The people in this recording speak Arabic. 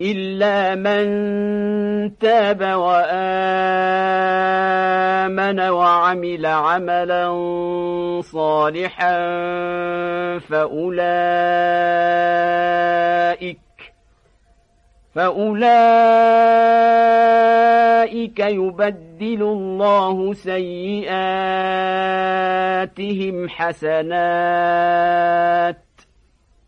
إلا من تاب وآمن وعمل عملا صالحا فأولئك فأولئك يبدل الله سيئاتهم حسنات